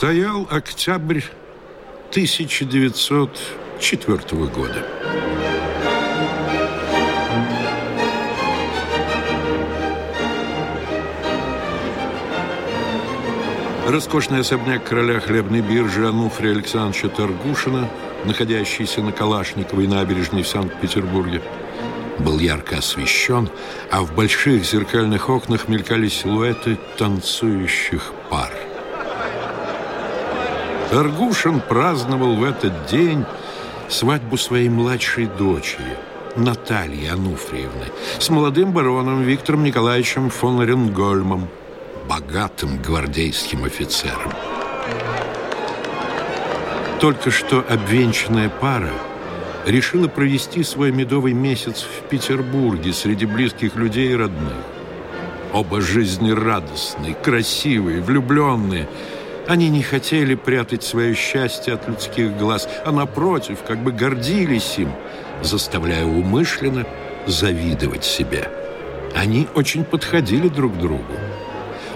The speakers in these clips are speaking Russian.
Стоял октябрь 1904 года. Роскошный особняк короля хлебной биржи Ануфрия Александровича Торгушина, находящийся на Калашниковой набережной в Санкт-Петербурге, был ярко освещен, а в больших зеркальных окнах мелькали силуэты танцующих пар – Аргушин праздновал в этот день свадьбу своей младшей дочери, Натальи Ануфриевны, с молодым бароном Виктором Николаевичем фон Ренгольмом, богатым гвардейским офицером. Только что обвенчанная пара решила провести свой медовый месяц в Петербурге среди близких людей и родных. Оба жизнерадостные, красивые, влюбленные – они не хотели прятать свое счастье от людских глаз, а напротив, как бы гордились им, заставляя умышленно завидовать себе. Они очень подходили друг другу.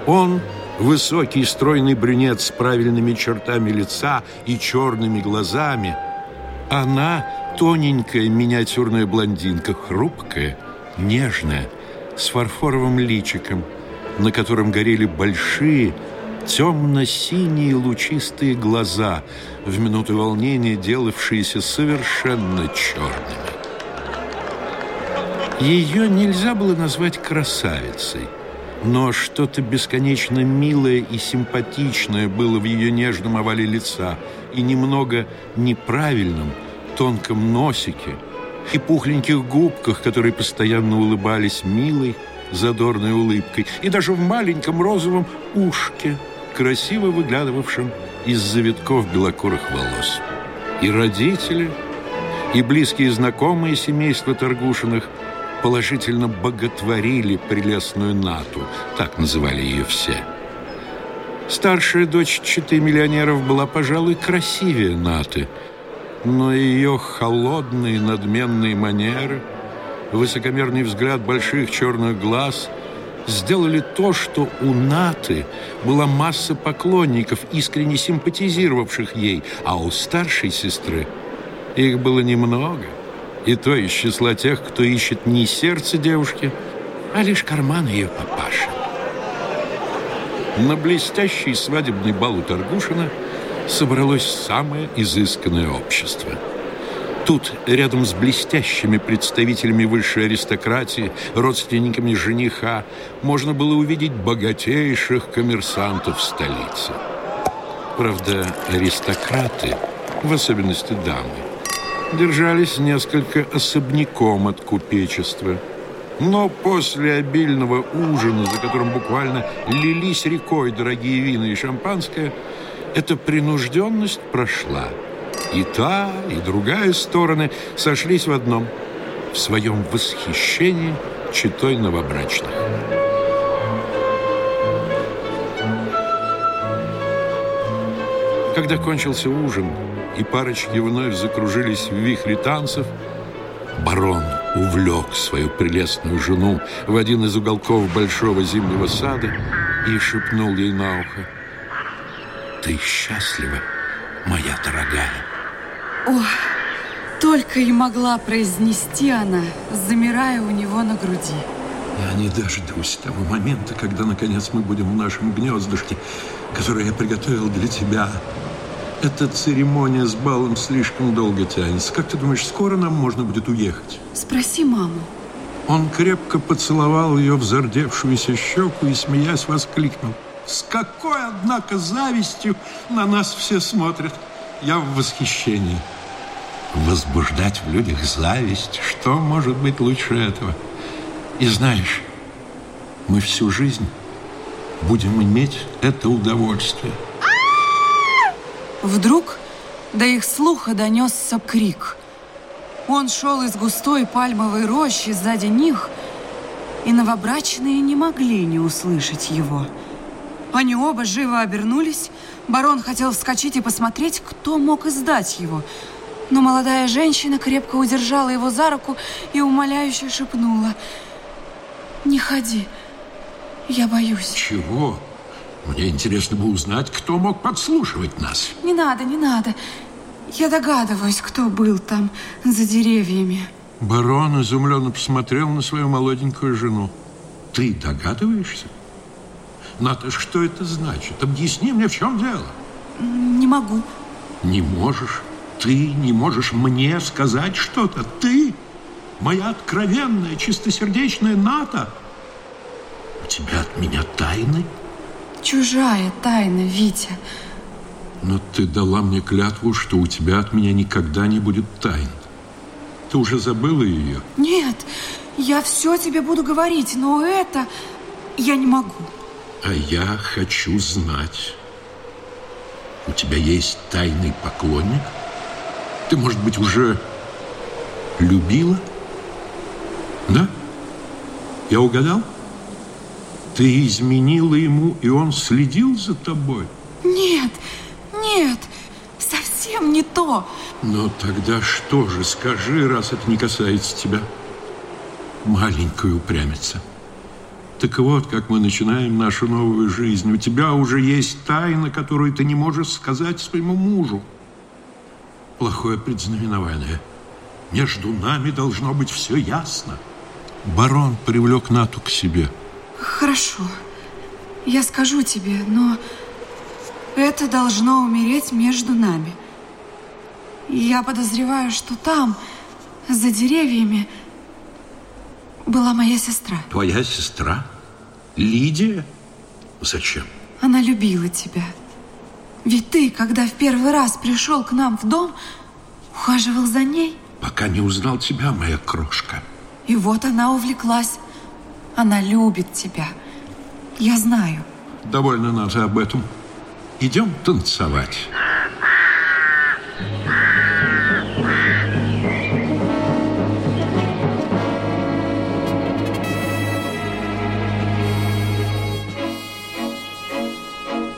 Он Высокий стройный брюнет с правильными чертами лица и черными глазами. Она тоненькая миниатюрная блондинка, хрупкая, нежная, с фарфоровым личиком, на котором горели большие, темно-синие лучистые глаза, в минуты волнения делавшиеся совершенно черными. Ее нельзя было назвать красавицей, но что-то бесконечно милое и симпатичное было в ее нежном овале лица и немного неправильном тонком носике и пухленьких губках, которые постоянно улыбались милой, задорной улыбкой, и даже в маленьком розовом ушке – красиво выглядывавшим из завитков белокурых волос. И родители, и близкие знакомые семейства Торгушиных положительно боготворили прелестную Нату, так называли ее все. Старшая дочь четы миллионеров была, пожалуй, красивее Наты, но ее холодные надменные манеры, высокомерный взгляд больших черных глаз – сделали то, что у Наты была масса поклонников, искренне симпатизировавших ей, а у старшей сестры их было немного. И то из числа тех, кто ищет не сердце девушки, а лишь карман ее папаши. На блестящий свадебный бал у Торгушина собралось самое изысканное общество – Тут, рядом с блестящими представителями высшей аристократии, родственниками жениха, можно было увидеть богатейших коммерсантов столицы. Правда, аристократы, в особенности дамы, держались несколько особняком от купечества – но после обильного ужина, за которым буквально лились рекой дорогие вина и шампанское, эта принужденность прошла – и та, и другая стороны сошлись в одном – в своем восхищении читой новобрачных. Когда кончился ужин, и парочки вновь закружились в вихре танцев, барон увлек свою прелестную жену в один из уголков большого зимнего сада и шепнул ей на ухо. «Ты счастлива, моя дорогая!» О, Только и могла произнести она, замирая у него на груди. Я не дождусь того момента, когда, наконец, мы будем в нашем гнездышке, которое я приготовил для тебя. Эта церемония с балом слишком долго тянется. Как ты думаешь, скоро нам можно будет уехать? Спроси маму. Он крепко поцеловал ее в зардевшуюся щеку и, смеясь, воскликнул. С какой, однако, завистью на нас все смотрят. Я в восхищении возбуждать в людях зависть. Что может быть лучше этого? И знаешь, мы всю жизнь будем иметь это удовольствие. Вдруг до их слуха донесся крик. Он шел из густой пальмовой рощи сзади них, и новобрачные не могли не услышать его. Они оба живо обернулись. Барон хотел вскочить и посмотреть, кто мог издать его – но молодая женщина крепко удержала его за руку и умоляюще шепнула. «Не ходи, я боюсь». Чего? Мне интересно бы узнать, кто мог подслушивать нас. Не надо, не надо. Я догадываюсь, кто был там за деревьями. Барон изумленно посмотрел на свою молоденькую жену. Ты догадываешься? Ната, что это значит? Объясни мне, в чем дело. Не могу. Не можешь? Ты не можешь мне сказать что-то. Ты, моя откровенная, чистосердечная НАТО. У тебя от меня тайны? Чужая тайна, Витя. Но ты дала мне клятву, что у тебя от меня никогда не будет тайн. Ты уже забыла ее? Нет, я все тебе буду говорить, но это я не могу. А я хочу знать. У тебя есть тайный поклонник? Ты, может быть, уже любила? Да? Я угадал? Ты изменила ему, и он следил за тобой? Нет, нет, совсем не то. Но тогда что же, скажи, раз это не касается тебя. Маленькая упрямится. Так вот, как мы начинаем нашу новую жизнь. У тебя уже есть тайна, которую ты не можешь сказать своему мужу плохое предзнаменование. Между нами должно быть все ясно. Барон привлек Нату к себе. Хорошо. Я скажу тебе, но это должно умереть между нами. Я подозреваю, что там, за деревьями, была моя сестра. Твоя сестра? Лидия? Зачем? Она любила тебя. Ведь ты, когда в первый раз пришел к нам в дом, ухаживал за ней? Пока не узнал тебя, моя крошка. И вот она увлеклась. Она любит тебя. Я знаю. Довольно нас об этом. Идем танцевать.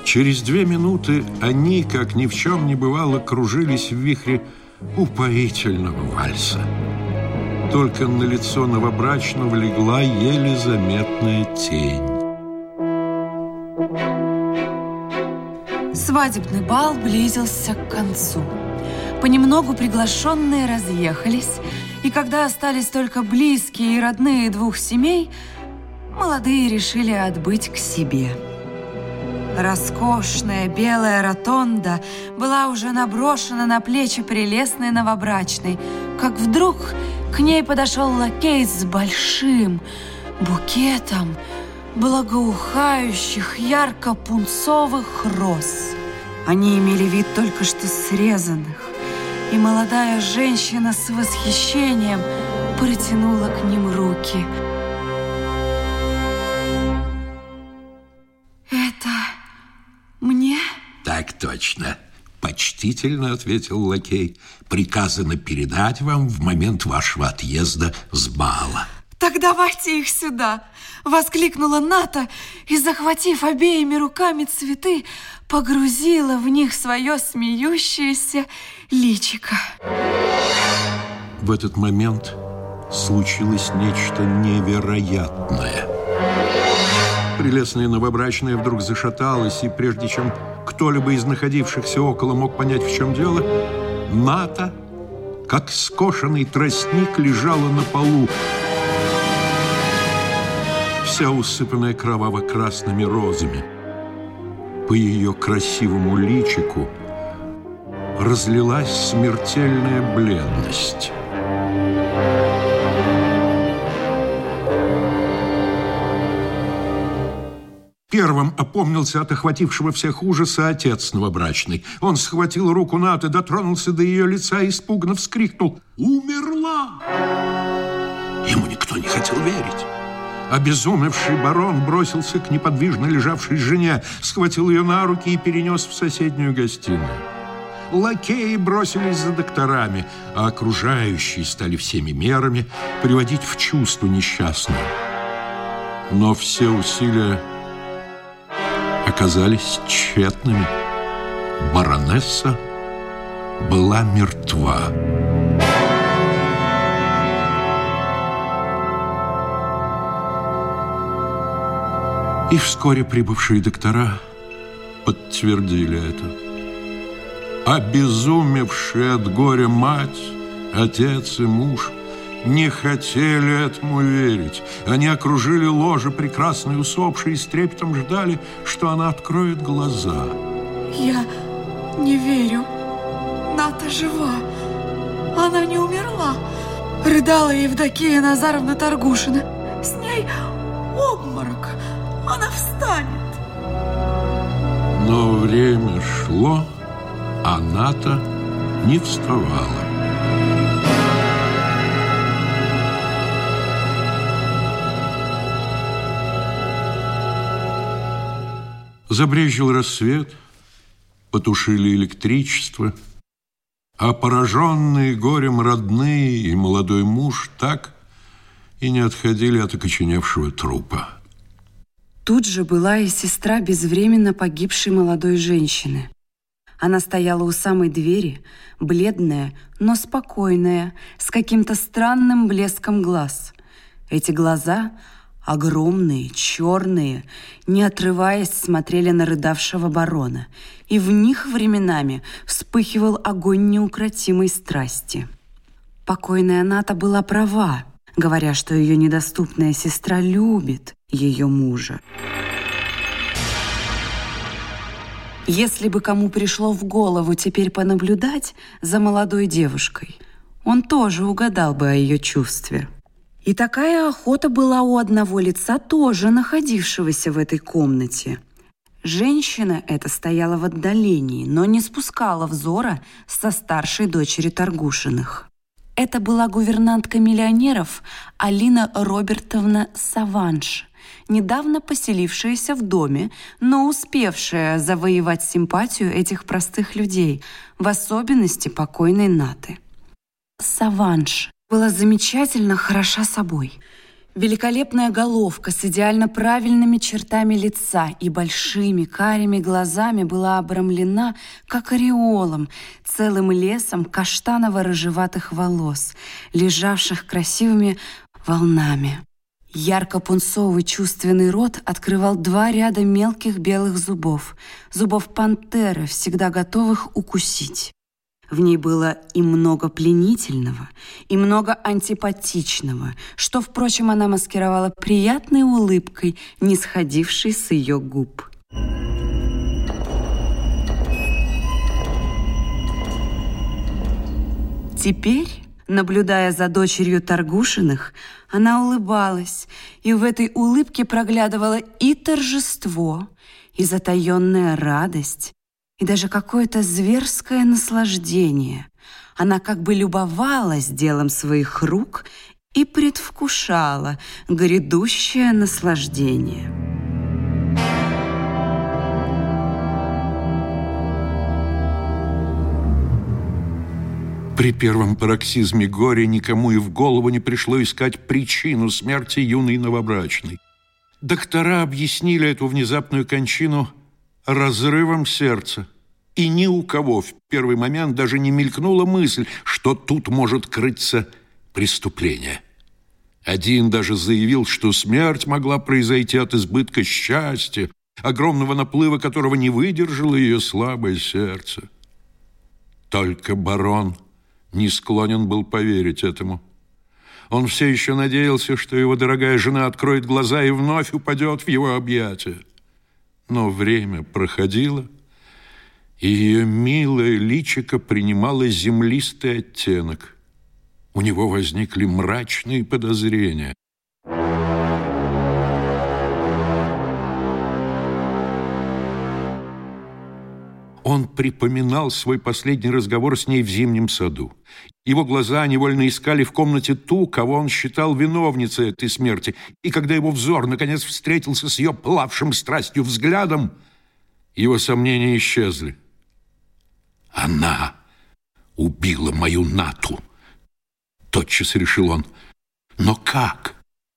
Через две минуты они, как ни в чем не бывало, кружились в вихре упоительного вальса. Только на лицо новобрачного легла еле заметная тень. Свадебный бал близился к концу. Понемногу приглашенные разъехались, и когда остались только близкие и родные двух семей, молодые решили отбыть к себе. Роскошная белая ротонда была уже наброшена на плечи прелестной новобрачной, как вдруг к ней подошел лакей с большим букетом благоухающих ярко-пунцовых роз. Они имели вид только что срезанных, и молодая женщина с восхищением протянула к ним руки – точно, почтительно ответил лакей. Приказано передать вам в момент вашего отъезда с бала. Так давайте их сюда, воскликнула Ната и, захватив обеими руками цветы, погрузила в них свое смеющееся личико. В этот момент случилось нечто невероятное. Прелестная новобрачная вдруг зашаталась, и прежде чем кто-либо из находившихся около мог понять, в чем дело, Ната, как скошенный тростник, лежала на полу, вся усыпанная кроваво-красными розами. По ее красивому личику разлилась смертельная бледность. Первым опомнился от охватившего всех ужаса отец новобрачный. Он схватил руку Наты, дотронулся до ее лица и испуганно вскрикнул «Умерла!». Ему никто не хотел верить. Обезумевший барон бросился к неподвижно лежавшей жене, схватил ее на руки и перенес в соседнюю гостиную. Лакеи бросились за докторами, а окружающие стали всеми мерами приводить в чувство несчастную. Но все усилия оказались тщетными. Баронесса была мертва. И вскоре прибывшие доктора подтвердили это. Обезумевшая от горя мать, отец и муж – не хотели этому верить. Они окружили ложе прекрасной усопшей и с трепетом ждали, что она откроет глаза. Я не верю. Ната жива. Она не умерла. Рыдала Евдокия Назаровна Таргушина. С ней обморок. Она встанет. Но время шло, а Ната не вставала. Забрежил рассвет, потушили электричество, а пораженные горем родные и молодой муж так и не отходили от окоченевшего трупа. Тут же была и сестра безвременно погибшей молодой женщины. Она стояла у самой двери, бледная, но спокойная, с каким-то странным блеском глаз. Эти глаза огромные, черные, не отрываясь смотрели на рыдавшего барона, и в них временами вспыхивал огонь неукротимой страсти. Покойная Ната была права, говоря, что ее недоступная сестра любит ее мужа. Если бы кому пришло в голову теперь понаблюдать за молодой девушкой, он тоже угадал бы о ее чувстве – и такая охота была у одного лица тоже находившегося в этой комнате. Женщина эта стояла в отдалении, но не спускала взора со старшей дочери Торгушиных. Это была гувернантка миллионеров Алина Робертовна Саванш, недавно поселившаяся в доме, но успевшая завоевать симпатию этих простых людей, в особенности покойной Наты. Саванш была замечательно хороша собой. Великолепная головка с идеально правильными чертами лица и большими карими глазами была обрамлена, как ореолом, целым лесом каштаново-рыжеватых волос, лежавших красивыми волнами. Ярко-пунцовый чувственный рот открывал два ряда мелких белых зубов, зубов пантеры, всегда готовых укусить. В ней было и много пленительного, и много антипатичного, что, впрочем, она маскировала приятной улыбкой, не сходившей с ее губ. Теперь, наблюдая за дочерью Торгушиных, она улыбалась, и в этой улыбке проглядывало и торжество, и затаённая радость, и даже какое-то зверское наслаждение. Она как бы любовалась делом своих рук и предвкушала грядущее наслаждение. При первом пароксизме горя никому и в голову не пришло искать причину смерти юной новобрачной. Доктора объяснили эту внезапную кончину разрывом сердца. И ни у кого в первый момент даже не мелькнула мысль, что тут может крыться преступление. Один даже заявил, что смерть могла произойти от избытка счастья, огромного наплыва которого не выдержало ее слабое сердце. Только барон не склонен был поверить этому. Он все еще надеялся, что его дорогая жена откроет глаза и вновь упадет в его объятия. Но время проходило, и ее милое личико принимало землистый оттенок. У него возникли мрачные подозрения. Он припоминал свой последний разговор с ней в зимнем саду его глаза невольно искали в комнате ту, кого он считал виновницей этой смерти. И когда его взор, наконец, встретился с ее плавшим страстью взглядом, его сомнения исчезли. «Она убила мою Нату!» Тотчас решил он. «Но как?»